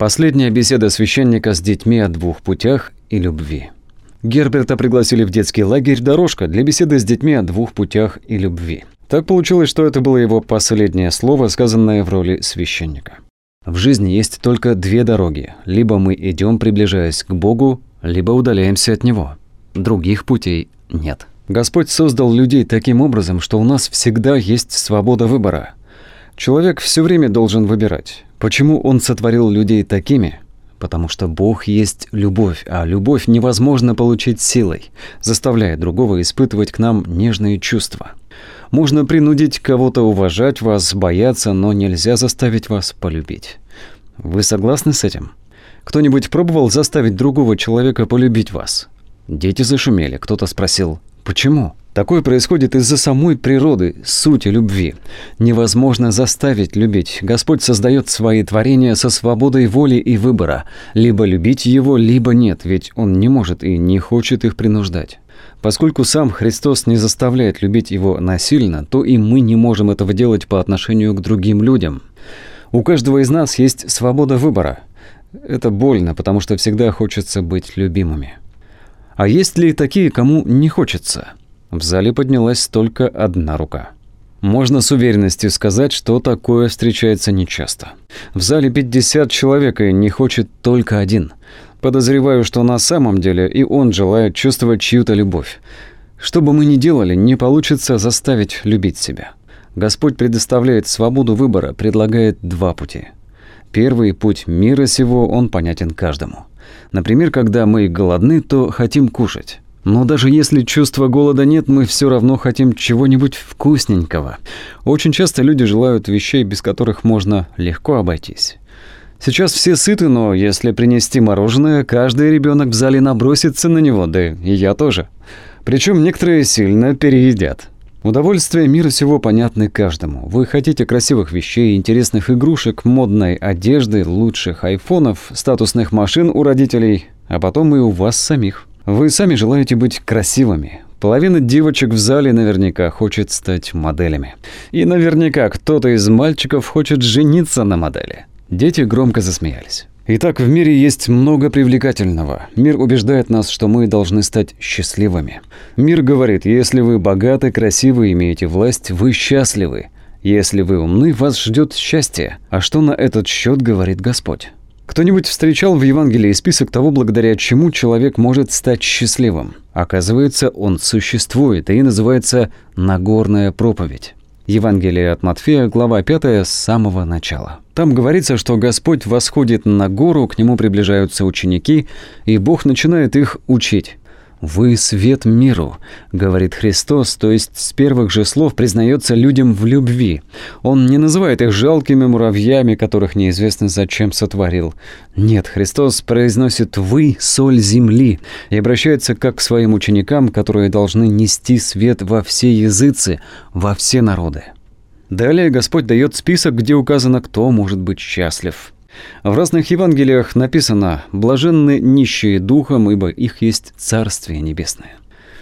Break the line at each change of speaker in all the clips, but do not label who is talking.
Последняя беседа священника с детьми о двух путях и любви. Герберта пригласили в детский лагерь «Дорожка» для беседы с детьми о двух путях и любви. Так получилось, что это было его последнее слово, сказанное в роли священника. В жизни есть только две дороги. Либо мы идем, приближаясь к Богу, либо удаляемся от Него. Других путей нет. Господь создал людей таким образом, что у нас всегда есть свобода выбора. Человек все время должен выбирать. Почему Он сотворил людей такими? потому что Бог есть любовь, а любовь невозможно получить силой, заставляя другого испытывать к нам нежные чувства. Можно принудить кого-то уважать вас, бояться, но нельзя заставить вас полюбить. Вы согласны с этим? Кто-нибудь пробовал заставить другого человека полюбить вас? Дети зашумели, кто-то спросил «Почему?» Такое происходит из-за самой природы, сути любви. Невозможно заставить любить. Господь создает свои творения со свободой воли и выбора. Либо любить Его, либо нет, ведь Он не может и не хочет их принуждать. Поскольку сам Христос не заставляет любить Его насильно, то и мы не можем этого делать по отношению к другим людям. У каждого из нас есть свобода выбора. Это больно, потому что всегда хочется быть любимыми. А есть ли такие, кому не хочется? В зале поднялась только одна рука. Можно с уверенностью сказать, что такое встречается нечасто. В зале 50 человек и не хочет только один. Подозреваю, что на самом деле и он желает чувствовать чью-то любовь. Что бы мы ни делали, не получится заставить любить себя. Господь предоставляет свободу выбора, предлагает два пути. Первый путь мира сего, он понятен каждому. Например, когда мы голодны, то хотим кушать. Но даже если чувства голода нет, мы все равно хотим чего-нибудь вкусненького. Очень часто люди желают вещей, без которых можно легко обойтись. Сейчас все сыты, но если принести мороженое, каждый ребенок в зале набросится на него, да и я тоже. Причем некоторые сильно переедят. Удовольствие мира всего понятны каждому. Вы хотите красивых вещей, интересных игрушек, модной одежды, лучших айфонов, статусных машин у родителей, а потом и у вас самих. Вы сами желаете быть красивыми. Половина девочек в зале наверняка хочет стать моделями. И наверняка кто-то из мальчиков хочет жениться на модели. Дети громко засмеялись. Итак, в мире есть много привлекательного. Мир убеждает нас, что мы должны стать счастливыми. Мир говорит, если вы богаты, красивы, имеете власть, вы счастливы. Если вы умны, вас ждет счастье. А что на этот счет говорит Господь? Кто-нибудь встречал в Евангелии список того, благодаря чему человек может стать счастливым? Оказывается, он существует и называется «Нагорная проповедь». Евангелие от Матфея, глава 5, с самого начала. Там говорится, что Господь восходит на гору, к нему приближаются ученики, и Бог начинает их учить. «Вы свет миру», — говорит Христос, то есть с первых же слов признается людям в любви. Он не называет их жалкими муравьями, которых неизвестно зачем сотворил. Нет, Христос произносит «вы – соль земли» и обращается как к своим ученикам, которые должны нести свет во все языцы, во все народы. Далее Господь дает список, где указано, кто может быть счастлив. В разных Евангелиях написано «блаженны нищие духом, ибо их есть Царствие Небесное».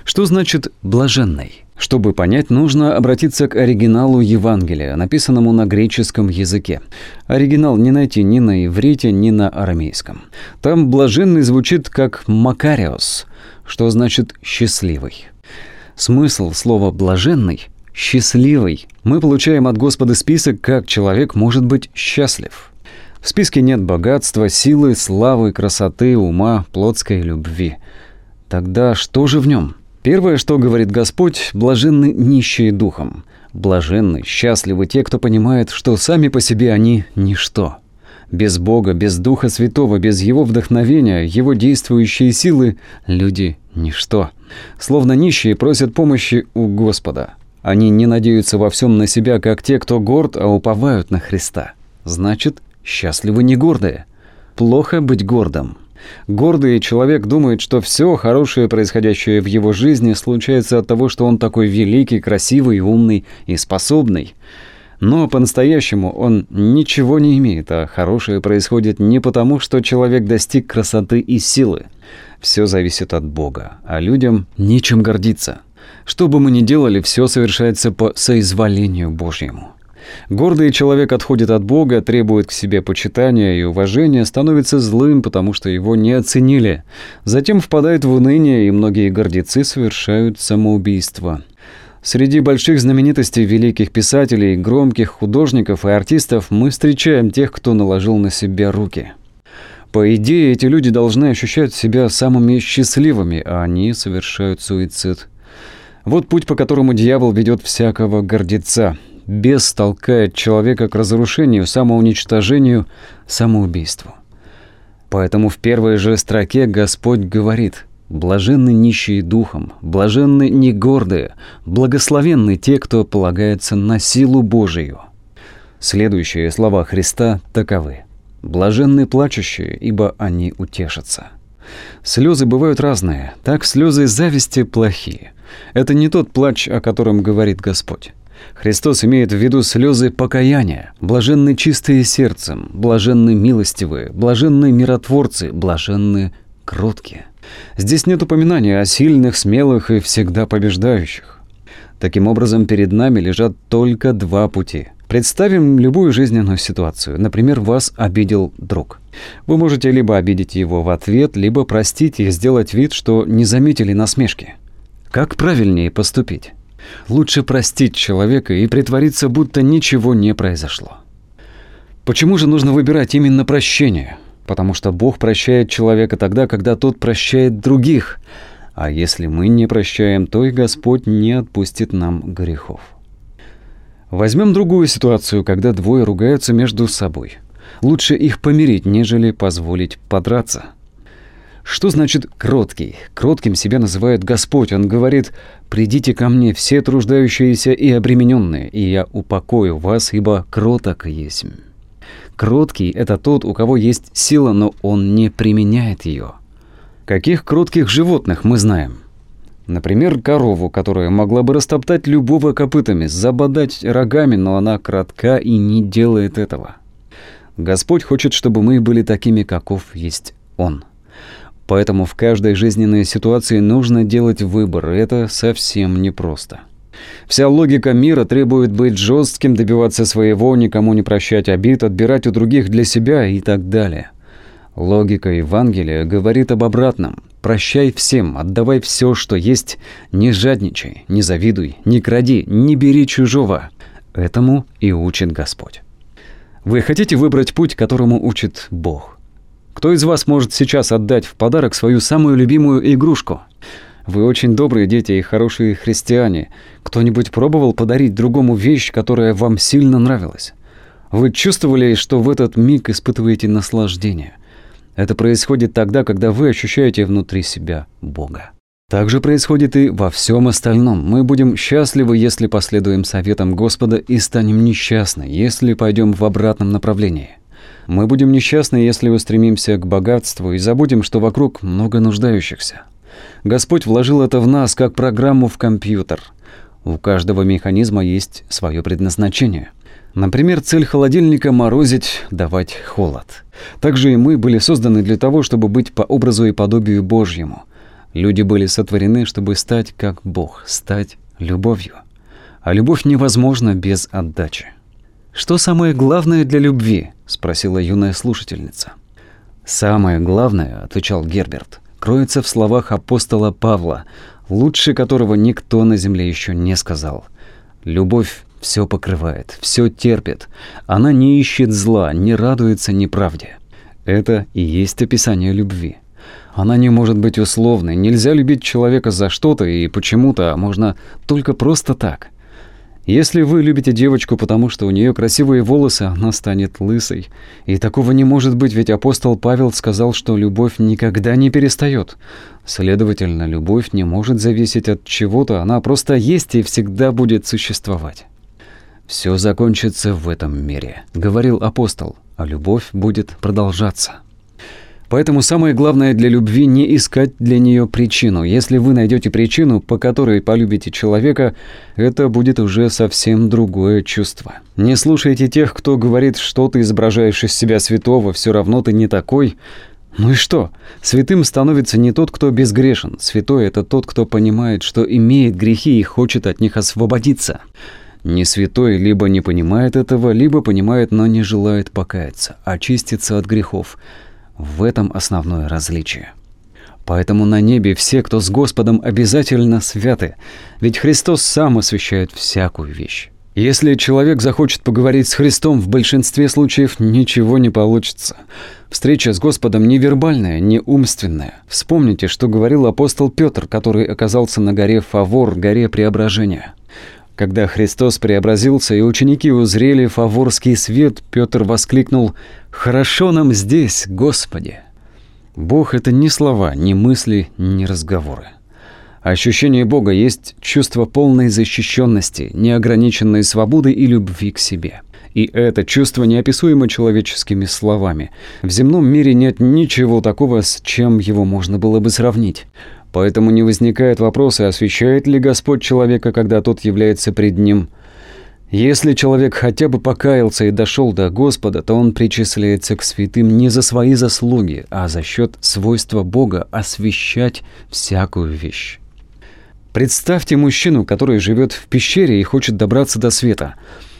Что значит «блаженный»? Чтобы понять, нужно обратиться к оригиналу Евангелия, написанному на греческом языке. Оригинал не найти ни на иврите, ни на арамейском. Там «блаженный» звучит как «макариос», что значит «счастливый». Смысл слова «блаженный» – «счастливый». Мы получаем от Господа список, как человек может быть счастлив. В списке нет богатства, силы, славы, красоты, ума, плотской любви. Тогда что же в нем? Первое, что говорит Господь, блаженны нищие духом. Блаженны, счастливы те, кто понимает, что сами по себе они – ничто. Без Бога, без Духа Святого, без Его вдохновения, Его действующие силы – люди – ничто. Словно нищие просят помощи у Господа. Они не надеются во всем на себя, как те, кто горд, а уповают на Христа. Значит, Счастливы не гордые. Плохо быть гордым. Гордый человек думает, что все хорошее, происходящее в его жизни, случается от того, что он такой великий, красивый, умный и способный. Но по-настоящему он ничего не имеет, а хорошее происходит не потому, что человек достиг красоты и силы. Все зависит от Бога, а людям нечем гордиться. Что бы мы ни делали, все совершается по соизволению Божьему. Гордый человек отходит от Бога, требует к себе почитания и уважения, становится злым, потому что его не оценили. Затем впадает в уныние, и многие гордецы совершают самоубийство. Среди больших знаменитостей великих писателей, громких художников и артистов мы встречаем тех, кто наложил на себя руки. По идее, эти люди должны ощущать себя самыми счастливыми, а они совершают суицид. Вот путь, по которому дьявол ведет всякого гордеца. Бес толкает человека к разрушению, самоуничтожению, самоубийству. Поэтому в первой же строке Господь говорит «Блаженны нищие духом, блаженны не гордые, благословенны те, кто полагается на силу Божию». Следующие слова Христа таковы. «Блаженны плачущие, ибо они утешатся». Слезы бывают разные. Так слезы зависти плохие. Это не тот плач, о котором говорит Господь. Христос имеет в виду слезы покаяния, блаженны чистые сердцем, блаженны милостивые, блаженны миротворцы, блаженны кроткие. Здесь нет упоминания о сильных, смелых и всегда побеждающих. Таким образом, перед нами лежат только два пути. Представим любую жизненную ситуацию. Например, вас обидел друг. Вы можете либо обидеть его в ответ, либо простить и сделать вид, что не заметили насмешки. Как правильнее поступить? Лучше простить человека и притвориться, будто ничего не произошло. Почему же нужно выбирать именно прощение? Потому что Бог прощает человека тогда, когда тот прощает других. А если мы не прощаем, то и Господь не отпустит нам грехов. Возьмем другую ситуацию, когда двое ругаются между собой. Лучше их помирить, нежели позволить подраться. Что значит «кроткий»? Кротким себя называет Господь. Он говорит «Придите ко мне, все труждающиеся и обремененные, и я упокою вас, ибо кроток есть». Кроткий – это тот, у кого есть сила, но он не применяет ее. Каких кротких животных мы знаем? Например, корову, которая могла бы растоптать любого копытами, забодать рогами, но она кратка и не делает этого. Господь хочет, чтобы мы были такими, каков есть Он. Поэтому в каждой жизненной ситуации нужно делать выбор, это совсем непросто. Вся логика мира требует быть жестким, добиваться своего, никому не прощать обид, отбирать у других для себя и так далее. Логика Евангелия говорит об обратном. Прощай всем, отдавай все, что есть, не жадничай, не завидуй, не кради, не бери чужого. Этому и учит Господь. Вы хотите выбрать путь, которому учит Бог? Кто из вас может сейчас отдать в подарок свою самую любимую игрушку? Вы очень добрые дети и хорошие христиане. Кто-нибудь пробовал подарить другому вещь, которая вам сильно нравилась? Вы чувствовали, что в этот миг испытываете наслаждение? Это происходит тогда, когда вы ощущаете внутри себя Бога. Так же происходит и во всем остальном. Мы будем счастливы, если последуем советам Господа, и станем несчастны, если пойдем в обратном направлении. Мы будем несчастны, если устремимся к богатству и забудем, что вокруг много нуждающихся. Господь вложил это в нас, как программу в компьютер. У каждого механизма есть свое предназначение. Например, цель холодильника – морозить, давать холод. Также и мы были созданы для того, чтобы быть по образу и подобию Божьему. Люди были сотворены, чтобы стать как Бог, стать любовью. А любовь невозможна без отдачи. «Что самое главное для любви?» – спросила юная слушательница. «Самое главное», – отвечал Герберт, – «кроется в словах апостола Павла, лучше которого никто на земле еще не сказал. Любовь все покрывает, все терпит. Она не ищет зла, не радуется неправде. Это и есть описание любви. Она не может быть условной. Нельзя любить человека за что-то и почему-то, а можно только просто так – если вы любите девочку, потому что у нее красивые волосы, она станет лысой. И такого не может быть, ведь апостол Павел сказал, что любовь никогда не перестает. Следовательно, любовь не может зависеть от чего-то, она просто есть и всегда будет существовать. «Все закончится в этом мире», — говорил апостол, — «а любовь будет продолжаться». Поэтому самое главное для любви не искать для нее причину. Если вы найдете причину, по которой полюбите человека, это будет уже совсем другое чувство. Не слушайте тех, кто говорит, что ты изображаешь из себя святого, все равно ты не такой. Ну и что? Святым становится не тот, кто безгрешен. Святой – это тот, кто понимает, что имеет грехи и хочет от них освободиться. Не святой либо не понимает этого, либо понимает, но не желает покаяться, очиститься от грехов. В этом основное различие. Поэтому на небе все, кто с Господом, обязательно святы, ведь Христос сам освящает всякую вещь. Если человек захочет поговорить с Христом, в большинстве случаев ничего не получится. Встреча с Господом не вербальная, не умственная. Вспомните, что говорил апостол Петр, который оказался на горе Фавор, горе Преображения. Когда Христос преобразился и ученики узрели фаворский свет, Петр воскликнул «Хорошо нам здесь, Господи!» Бог — это не слова, не мысли, не разговоры. Ощущение Бога есть чувство полной защищенности, неограниченной свободы и любви к себе. И это чувство неописуемо человеческими словами. В земном мире нет ничего такого, с чем его можно было бы сравнить. Поэтому не возникает вопроса, освящает ли Господь человека, когда тот является пред ним. Если человек хотя бы покаялся и дошел до Господа, то он причисляется к святым не за свои заслуги, а за счет свойства Бога освящать всякую вещь. Представьте мужчину, который живет в пещере и хочет добраться до света.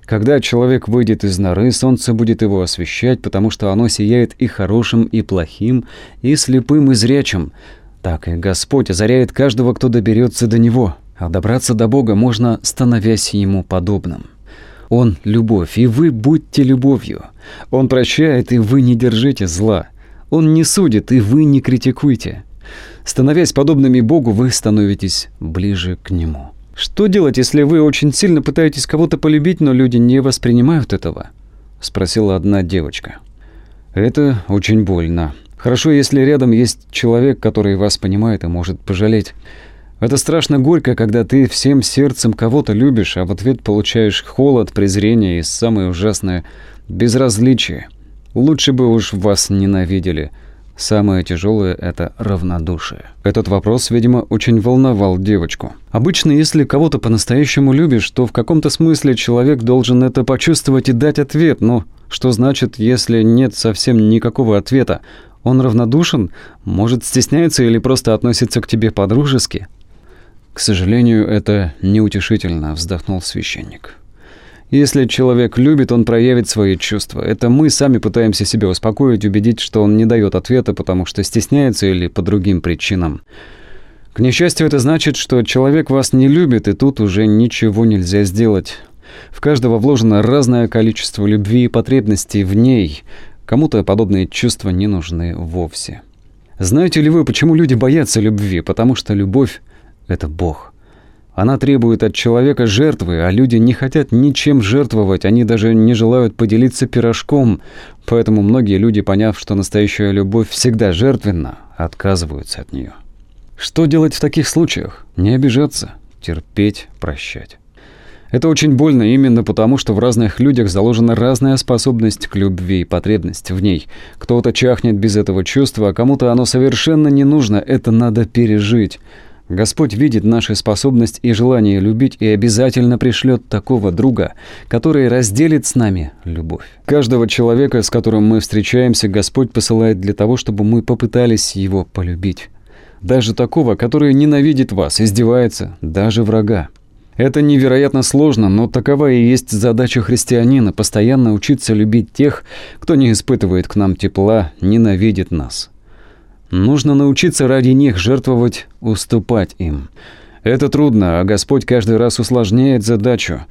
Когда человек выйдет из норы, солнце будет его освещать, потому что оно сияет и хорошим, и плохим, и слепым, и зрячим. Так и Господь озаряет каждого, кто доберется до Него. А добраться до Бога можно, становясь Ему подобным. Он – любовь, и вы будьте любовью. Он прощает, и вы не держите зла. Он не судит, и вы не критикуйте. Становясь подобными Богу, вы становитесь ближе к Нему. Что делать, если вы очень сильно пытаетесь кого-то полюбить, но люди не воспринимают этого? Спросила одна девочка. Это очень больно. Хорошо, если рядом есть человек, который вас понимает и может пожалеть. Это страшно горько, когда ты всем сердцем кого-то любишь, а в ответ получаешь холод, презрение и самое ужасное – безразличие. Лучше бы уж вас ненавидели – Самое тяжелое – это равнодушие. Этот вопрос, видимо, очень волновал девочку. Обычно, если кого-то по-настоящему любишь, то в каком-то смысле человек должен это почувствовать и дать ответ. Но что значит, если нет совсем никакого ответа? Он равнодушен? Может, стесняется или просто относится к тебе по-дружески? К сожалению, это неутешительно, вздохнул священник. Если человек любит, он проявит свои чувства. Это мы сами пытаемся себя успокоить, убедить, что он не дает ответа, потому что стесняется или по другим причинам. К несчастью, это значит, что человек вас не любит, и тут уже ничего нельзя сделать. В каждого вложено разное количество любви и потребностей в ней. Кому-то подобные чувства не нужны вовсе. Знаете ли вы, почему люди боятся любви? Потому что любовь – это Бог. Она требует от человека жертвы, а люди не хотят ничем жертвовать, они даже не желают поделиться пирожком. Поэтому многие люди, поняв, что настоящая любовь всегда жертвенна, отказываются от нее. Что делать в таких случаях? Не обижаться, терпеть, прощать. Это очень больно именно потому, что в разных людях заложена разная способность к любви и потребность в ней. Кто-то чахнет без этого чувства, а кому-то оно совершенно не нужно, это надо пережить. Господь видит нашу способность и желание любить и обязательно пришлет такого друга, который разделит с нами любовь. Каждого человека, с которым мы встречаемся, Господь посылает для того, чтобы мы попытались его полюбить. Даже такого, который ненавидит вас, издевается, даже врага. Это невероятно сложно, но такова и есть задача христианина – постоянно учиться любить тех, кто не испытывает к нам тепла, ненавидит нас. Нужно научиться ради них жертвовать, уступать им. Это трудно, а Господь каждый раз усложняет задачу.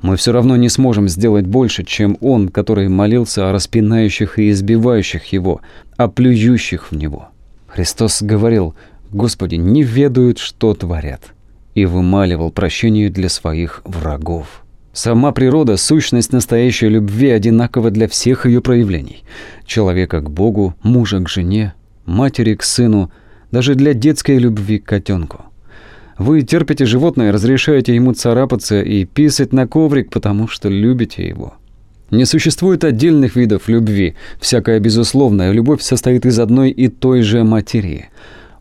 Мы все равно не сможем сделать больше, чем Он, который молился о распинающих и избивающих Его, о плюющих в Него. Христос говорил, «Господи, не ведают, что творят», и вымаливал прощение для своих врагов. Сама природа, сущность настоящей любви одинакова для всех ее проявлений. Человека к Богу, мужа к жене, матери к сыну, даже для детской любви к котенку. Вы терпите животное, разрешаете ему царапаться и писать на коврик, потому что любите его. Не существует отдельных видов любви. Всякая безусловная любовь состоит из одной и той же материи.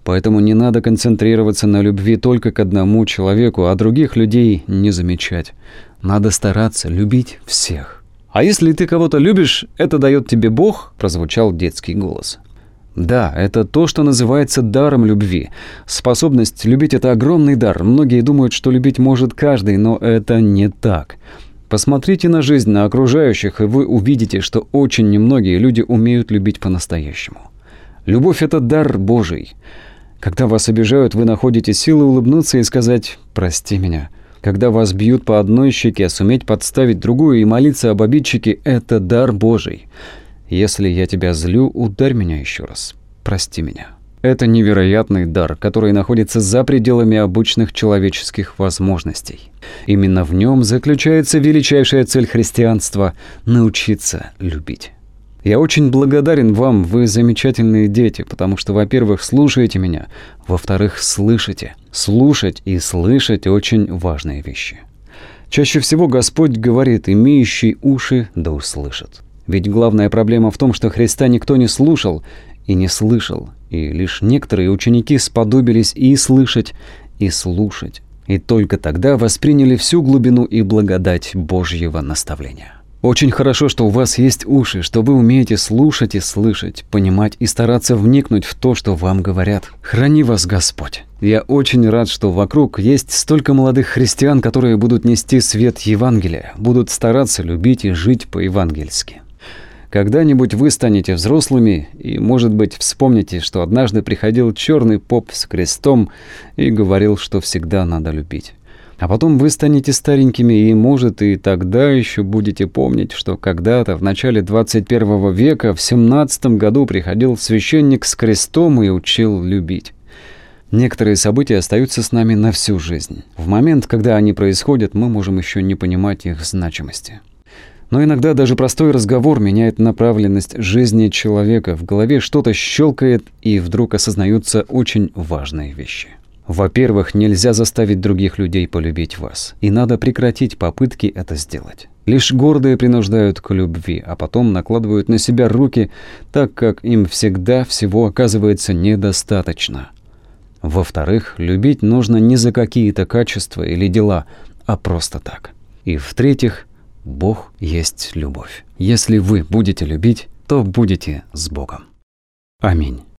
Поэтому не надо концентрироваться на любви только к одному человеку, а других людей не замечать. Надо стараться любить всех. «А если ты кого-то любишь, это дает тебе Бог?» – прозвучал детский голос. Да, это то, что называется даром любви. Способность любить – это огромный дар. Многие думают, что любить может каждый, но это не так. Посмотрите на жизнь, на окружающих, и вы увидите, что очень немногие люди умеют любить по-настоящему. Любовь – это дар Божий. Когда вас обижают, вы находите силы улыбнуться и сказать «прости меня». Когда вас бьют по одной щеке, суметь подставить другую и молиться об обидчике – это дар Божий. Если я тебя злю, ударь меня еще раз. Прости меня. Это невероятный дар, который находится за пределами обычных человеческих возможностей. Именно в нем заключается величайшая цель христианства – научиться любить. Я очень благодарен вам, вы замечательные дети, потому что, во-первых, слушаете меня, во-вторых, слышите. Слушать и слышать – очень важные вещи. Чаще всего Господь говорит, имеющий уши да услышат. Ведь главная проблема в том, что Христа никто не слушал и не слышал, и лишь некоторые ученики сподобились и слышать, и слушать, и только тогда восприняли всю глубину и благодать Божьего наставления. Очень хорошо, что у вас есть уши, что вы умеете слушать и слышать, понимать и стараться вникнуть в то, что вам говорят. Храни вас Господь. Я очень рад, что вокруг есть столько молодых христиан, которые будут нести свет Евангелия, будут стараться любить и жить по-евангельски. Когда-нибудь вы станете взрослыми и, может быть, вспомните, что однажды приходил черный поп с крестом и говорил, что всегда надо любить. А потом вы станете старенькими и, может, и тогда еще будете помнить, что когда-то в начале 21 века, в 17 году приходил священник с крестом и учил любить. Некоторые события остаются с нами на всю жизнь. В момент, когда они происходят, мы можем еще не понимать их значимости. Но иногда даже простой разговор меняет направленность жизни человека. В голове что-то щелкает, и вдруг осознаются очень важные вещи. Во-первых, нельзя заставить других людей полюбить вас, и надо прекратить попытки это сделать. Лишь гордые принуждают к любви, а потом накладывают на себя руки, так как им всегда всего оказывается недостаточно. Во-вторых, любить нужно не за какие-то качества или дела, а просто так. И в-третьих, Бог есть любовь. Если вы будете любить, то будете с Богом. Аминь.